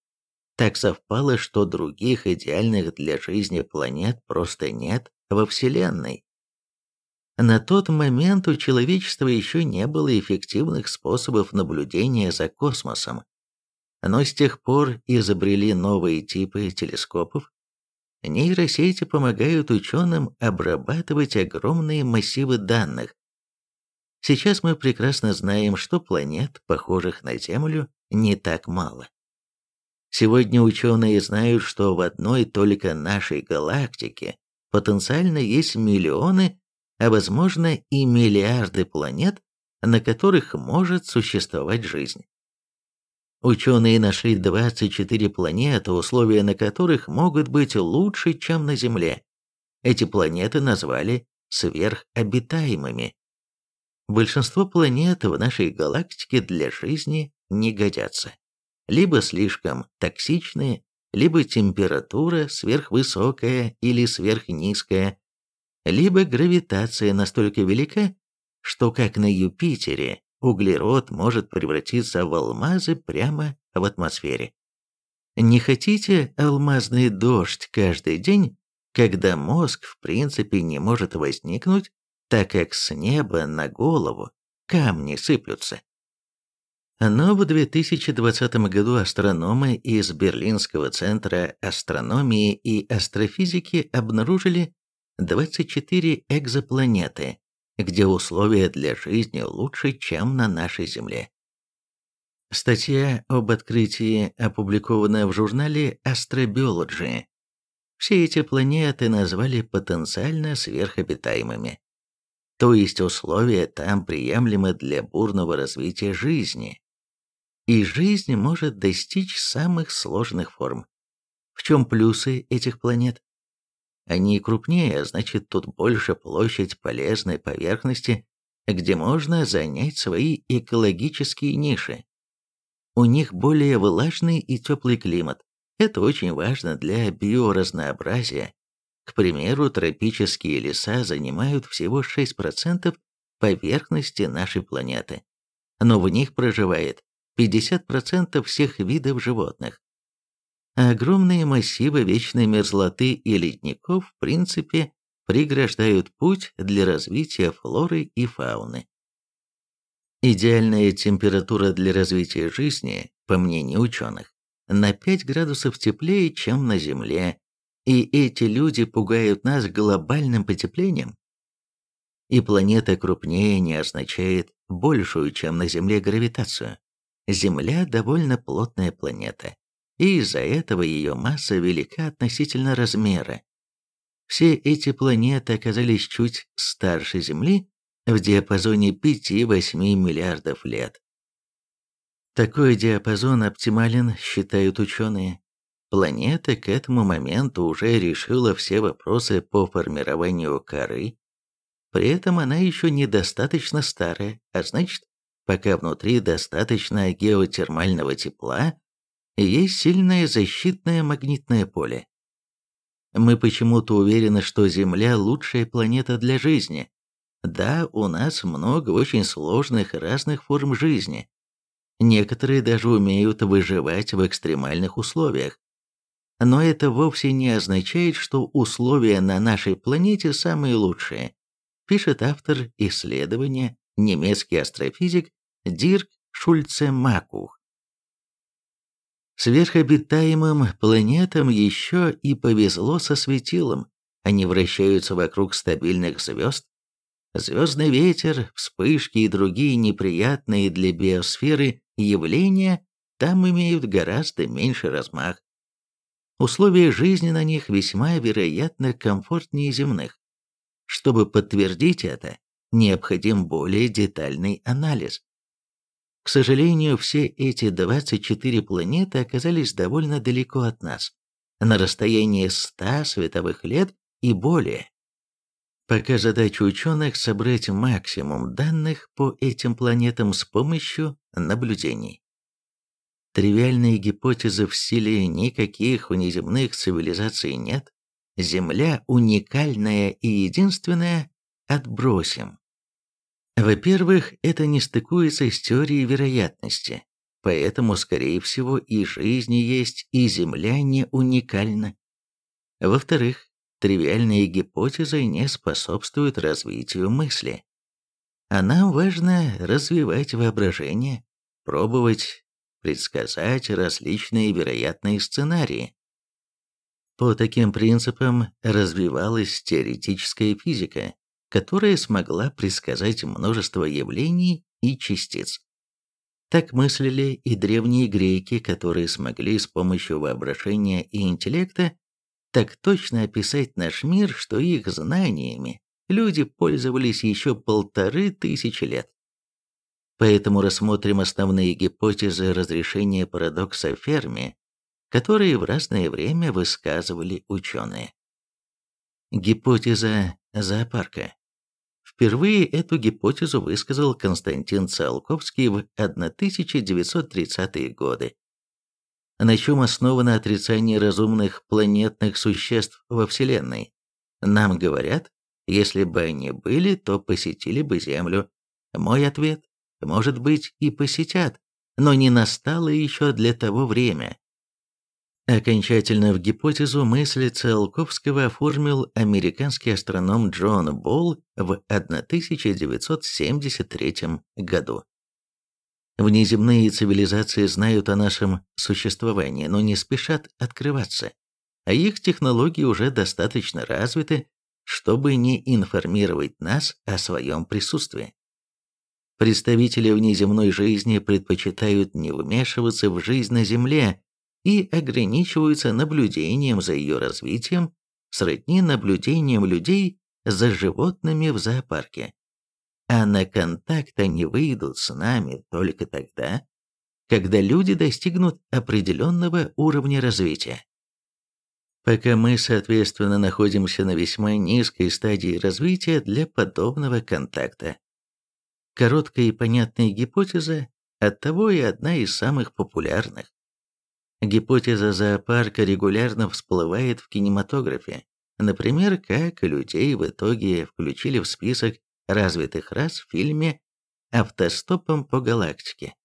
Speaker 1: Так совпало, что других идеальных для жизни планет просто нет во Вселенной. На тот момент у человечества еще не было эффективных способов наблюдения за космосом. Но с тех пор изобрели новые типы телескопов, Нейросети помогают ученым обрабатывать огромные массивы данных. Сейчас мы прекрасно знаем, что планет, похожих на Землю, не так мало. Сегодня ученые знают, что в одной только нашей галактике потенциально есть миллионы, а возможно и миллиарды планет, на которых может существовать жизнь. Ученые нашли 24 планеты, условия на которых могут быть лучше, чем на Земле. Эти планеты назвали сверхобитаемыми. Большинство планет в нашей галактике для жизни не годятся. Либо слишком токсичные, либо температура сверхвысокая или сверхнизкая, либо гравитация настолько велика, что как на Юпитере углерод может превратиться в алмазы прямо в атмосфере. Не хотите алмазный дождь каждый день, когда мозг в принципе не может возникнуть, так как с неба на голову камни сыплются? Но в 2020 году астрономы из Берлинского центра астрономии и астрофизики обнаружили 24 экзопланеты, где условия для жизни лучше, чем на нашей Земле. Статья об открытии опубликована в журнале Astrobiology. Все эти планеты назвали потенциально сверхобитаемыми. то есть условия там приемлемы для бурного развития жизни. И жизнь может достичь самых сложных форм. В чем плюсы этих планет? Они крупнее, а значит тут больше площадь полезной поверхности, где можно занять свои экологические ниши. У них более влажный и теплый климат. Это очень важно для биоразнообразия. К примеру, тропические леса занимают всего 6% поверхности нашей планеты, но в них проживает 50% всех видов животных. Огромные массивы вечной мерзлоты и ледников в принципе преграждают путь для развития флоры и фауны. Идеальная температура для развития жизни, по мнению ученых, на 5 градусов теплее, чем на Земле, и эти люди пугают нас глобальным потеплением. И планета крупнее не означает большую, чем на Земле, гравитацию. Земля довольно плотная планета, и из-за этого ее масса велика относительно размера. Все эти планеты оказались чуть старше Земли в диапазоне 5-8 миллиардов лет. Такой диапазон оптимален, считают ученые. Планета к этому моменту уже решила все вопросы по формированию коры. При этом она еще недостаточно старая, а значит, пока внутри достаточно геотермального тепла, есть сильное защитное магнитное поле. Мы почему-то уверены, что Земля – лучшая планета для жизни. Да, у нас много очень сложных разных форм жизни. Некоторые даже умеют выживать в экстремальных условиях. Но это вовсе не означает, что условия на нашей планете самые лучшие, пишет автор исследования, немецкий астрофизик Дирк Шульце-Макух. Сверхобитаемым планетам еще и повезло со светилом, они вращаются вокруг стабильных звезд. Звездный ветер, вспышки и другие неприятные для биосферы явления там имеют гораздо меньше размах. Условия жизни на них весьма вероятно комфортнее земных. Чтобы подтвердить это, необходим более детальный анализ. К сожалению, все эти 24 планеты оказались довольно далеко от нас, на расстоянии 100 световых лет и более. Пока задача ученых собрать максимум данных по этим планетам с помощью наблюдений. Тривиальные гипотезы в силе никаких внеземных цивилизаций нет. Земля уникальная и единственная отбросим. Во-первых, это не стыкуется с теорией вероятности, поэтому, скорее всего, и жизни есть, и Земля не уникальна. Во-вторых, тривиальные гипотезы не способствуют развитию мысли. А нам важно развивать воображение, пробовать предсказать различные вероятные сценарии. По таким принципам развивалась теоретическая физика, которая смогла предсказать множество явлений и частиц. Так мыслили и древние греки, которые смогли с помощью воображения и интеллекта так точно описать наш мир, что их знаниями люди пользовались еще полторы тысячи лет. Поэтому рассмотрим основные гипотезы разрешения парадокса Ферми, которые в разное время высказывали ученые. Гипотеза зоопарка. Впервые эту гипотезу высказал Константин Циолковский в 1930-е годы. На чем основано отрицание разумных планетных существ во Вселенной? Нам говорят, если бы они были, то посетили бы Землю. Мой ответ – может быть и посетят, но не настало еще для того время. Окончательно в гипотезу мысли Циолковского оформил американский астроном Джон Болл в 1973 году. Внеземные цивилизации знают о нашем существовании, но не спешат открываться, а их технологии уже достаточно развиты, чтобы не информировать нас о своем присутствии. Представители внеземной жизни предпочитают не вмешиваться в жизнь на Земле и ограничиваются наблюдением за ее развитием, сродни наблюдением людей за животными в зоопарке. а на контакт они выйдут с нами только тогда, когда люди достигнут определенного уровня развития. Пока мы, соответственно, находимся на весьма низкой стадии развития для подобного контакта. Короткая и понятная гипотеза, оттого и одна из самых популярных. Гипотеза зоопарка регулярно всплывает в кинематографе. Например, как людей в итоге включили в список развитых рас в фильме «Автостопом по галактике»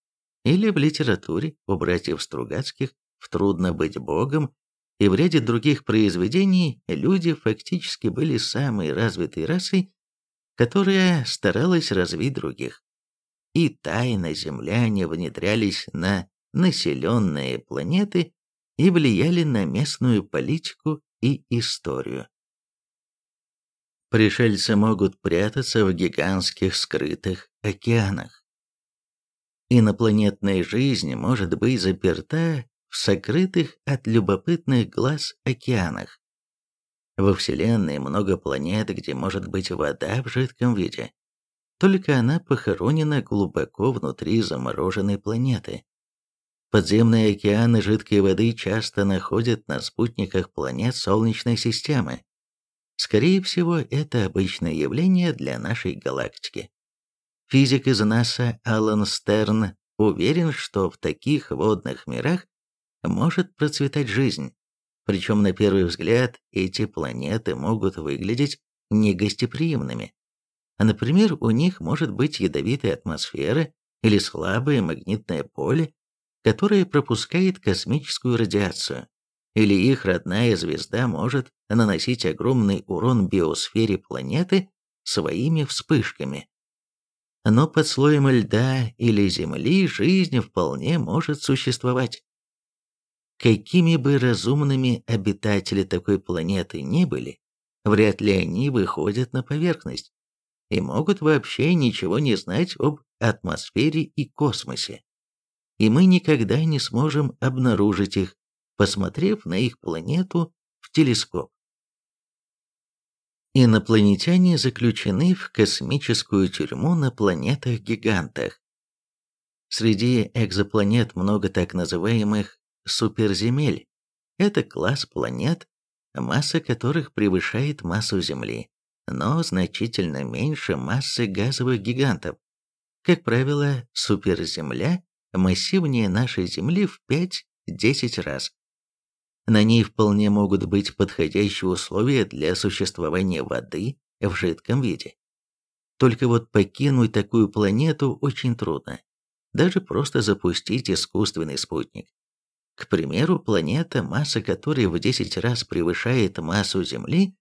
Speaker 1: или в литературе у братьев Стругацких в «Трудно быть богом» и в ряде других произведений люди фактически были самой развитой расой, которая старалась развить других. И тайно земляне внедрялись на населенные планеты и влияли на местную политику и историю. Пришельцы могут прятаться в гигантских скрытых океанах. Инопланетная жизнь может быть заперта в сокрытых от любопытных глаз океанах. Во Вселенной много планет, где может быть вода в жидком виде. Только она похоронена глубоко внутри замороженной планеты. Подземные океаны жидкой воды часто находят на спутниках планет Солнечной системы. Скорее всего, это обычное явление для нашей галактики. Физик из НАСА Алан Стерн уверен, что в таких водных мирах может процветать жизнь. Причем на первый взгляд эти планеты могут выглядеть негостеприимными. Например, у них может быть ядовитая атмосфера или слабое магнитное поле, которая пропускает космическую радиацию, или их родная звезда может наносить огромный урон биосфере планеты своими вспышками. Но под слоем льда или земли жизнь вполне может существовать. Какими бы разумными обитатели такой планеты ни были, вряд ли они выходят на поверхность и могут вообще ничего не знать об атмосфере и космосе и мы никогда не сможем обнаружить их, посмотрев на их планету в телескоп. Инопланетяне заключены в космическую тюрьму на планетах-гигантах. Среди экзопланет много так называемых суперземель. Это класс планет, масса которых превышает массу Земли, но значительно меньше массы газовых гигантов. Как правило, суперземля массивнее нашей Земли в 5-10 раз. На ней вполне могут быть подходящие условия для существования воды в жидком виде. Только вот покинуть такую планету очень трудно. Даже просто запустить искусственный спутник. К примеру, планета, масса которой в 10 раз превышает массу Земли,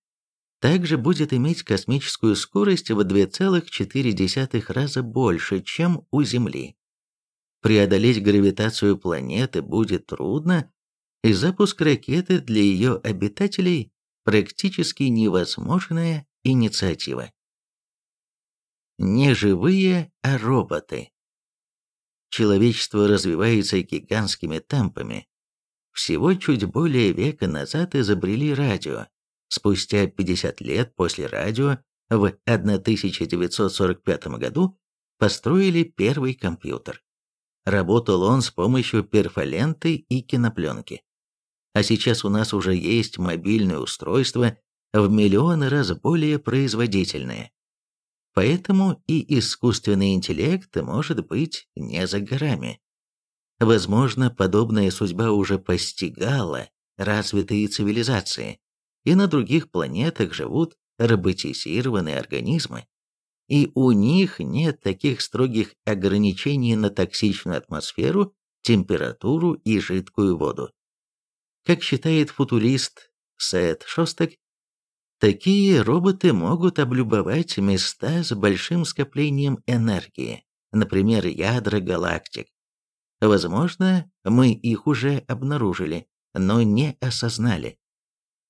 Speaker 1: также будет иметь космическую скорость в 2,4 раза больше, чем у Земли. Преодолеть гравитацию планеты будет трудно, и запуск ракеты для ее обитателей практически невозможная инициатива. Не живые, а роботы. Человечество развивается гигантскими темпами. Всего чуть более века назад изобрели радио. Спустя 50 лет после радио в 1945 году построили первый компьютер. Работал он с помощью перфоленты и кинопленки. А сейчас у нас уже есть мобильные устройства в миллионы раз более производительные. Поэтому и искусственный интеллект может быть не за горами. Возможно, подобная судьба уже постигала развитые цивилизации, и на других планетах живут роботизированные организмы, и у них нет таких строгих ограничений на токсичную атмосферу, температуру и жидкую воду. Как считает футурист Сет Шостак, такие роботы могут облюбовать места с большим скоплением энергии, например, ядра галактик. Возможно, мы их уже обнаружили, но не осознали.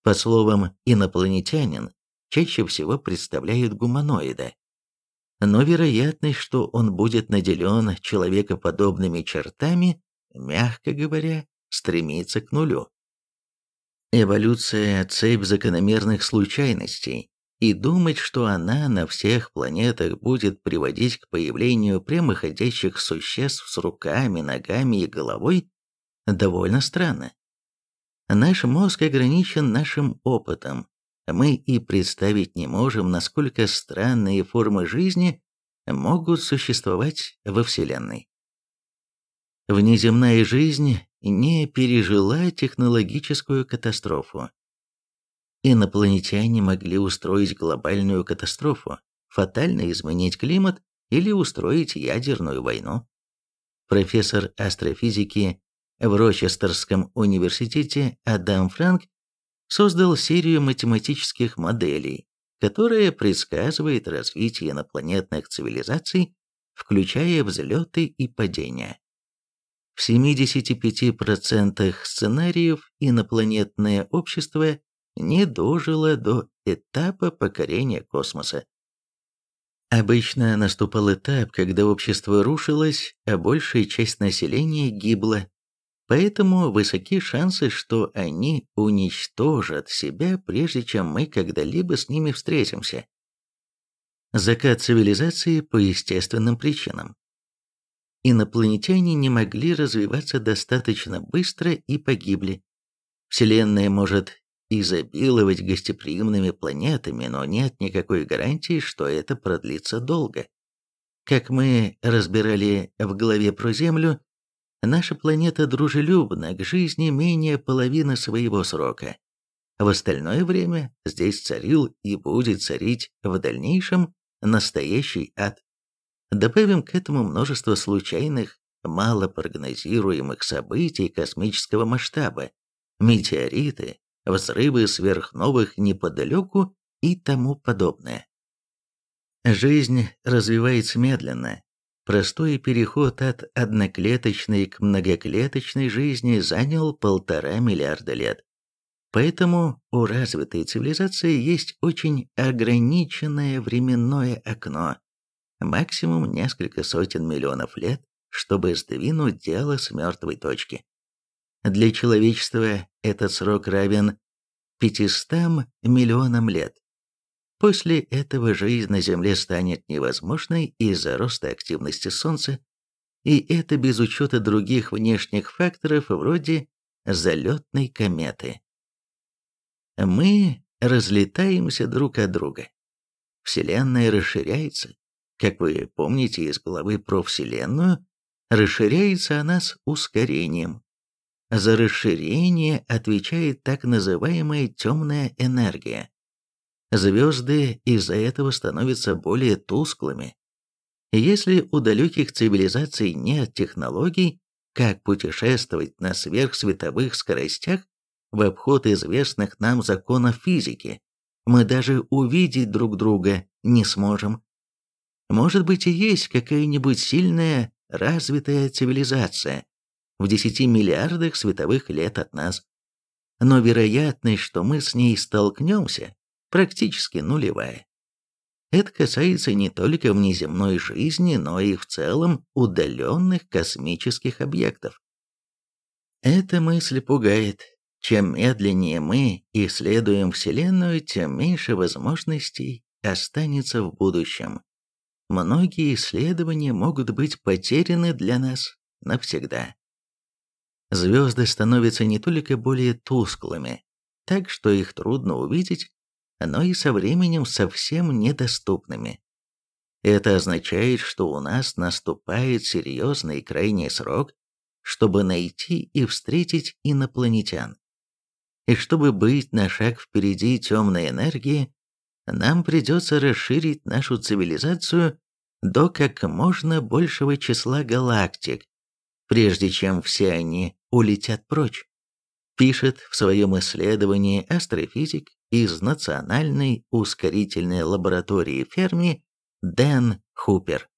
Speaker 1: По словам инопланетянин, чаще всего представляют гуманоида, но вероятность, что он будет наделен человекоподобными чертами, мягко говоря, стремится к нулю. Эволюция – цепь закономерных случайностей, и думать, что она на всех планетах будет приводить к появлению прямоходящих существ с руками, ногами и головой, довольно странно. Наш мозг ограничен нашим опытом. Мы и представить не можем, насколько странные формы жизни могут существовать во Вселенной. Внеземная жизнь не пережила технологическую катастрофу. Инопланетяне могли устроить глобальную катастрофу, фатально изменить климат или устроить ядерную войну. Профессор астрофизики в Рочестерском университете Адам Франк создал серию математических моделей, которая предсказывает развитие инопланетных цивилизаций, включая взлеты и падения. В 75% сценариев инопланетное общество не дожило до этапа покорения космоса. Обычно наступал этап, когда общество рушилось, а большая часть населения гибла. Поэтому высоки шансы, что они уничтожат себя, прежде чем мы когда-либо с ними встретимся. Закат цивилизации по естественным причинам инопланетяне не могли развиваться достаточно быстро и погибли. Вселенная может изобиловать гостеприимными планетами, но нет никакой гарантии, что это продлится долго. Как мы разбирали в главе про Землю, наша планета дружелюбна к жизни менее половины своего срока. В остальное время здесь царил и будет царить в дальнейшем настоящий ад. Добавим к этому множество случайных, малопрогнозируемых событий космического масштаба, метеориты, взрывы сверхновых неподалеку и тому подобное. Жизнь развивается медленно. Простой переход от одноклеточной к многоклеточной жизни занял полтора миллиарда лет. Поэтому у развитой цивилизации есть очень ограниченное временное окно, максимум несколько сотен миллионов лет, чтобы сдвинуть дело с мертвой точки. Для человечества этот срок равен 500 миллионам лет. После этого жизнь на Земле станет невозможной из-за роста активности Солнца, и это без учета других внешних факторов вроде залетной кометы. Мы разлетаемся друг от друга. Вселенная расширяется, как вы помните из главы про Вселенную, расширяется она с ускорением. За расширение отвечает так называемая темная энергия. Звезды из-за этого становятся более тусклыми. Если у далеких цивилизаций нет технологий, как путешествовать на сверхсветовых скоростях в обход известных нам законов физики, мы даже увидеть друг друга не сможем. Может быть и есть какая-нибудь сильная, развитая цивилизация в 10 миллиардах световых лет от нас. Но вероятность, что мы с ней столкнемся, практически нулевая. Это касается не только внеземной жизни, но и в целом удаленных космических объектов. Эта мысль пугает. Чем медленнее мы исследуем Вселенную, тем меньше возможностей останется в будущем многие исследования могут быть потеряны для нас навсегда. Звезды становятся не только более тусклыми, так что их трудно увидеть, но и со временем совсем недоступными. Это означает, что у нас наступает серьезный крайний срок, чтобы найти и встретить инопланетян. И чтобы быть на шаг впереди темной энергии, нам придется расширить нашу цивилизацию до как можно большего числа галактик, прежде чем все они улетят прочь, пишет в своем исследовании астрофизик из Национальной ускорительной лаборатории Ферми Дэн Хупер.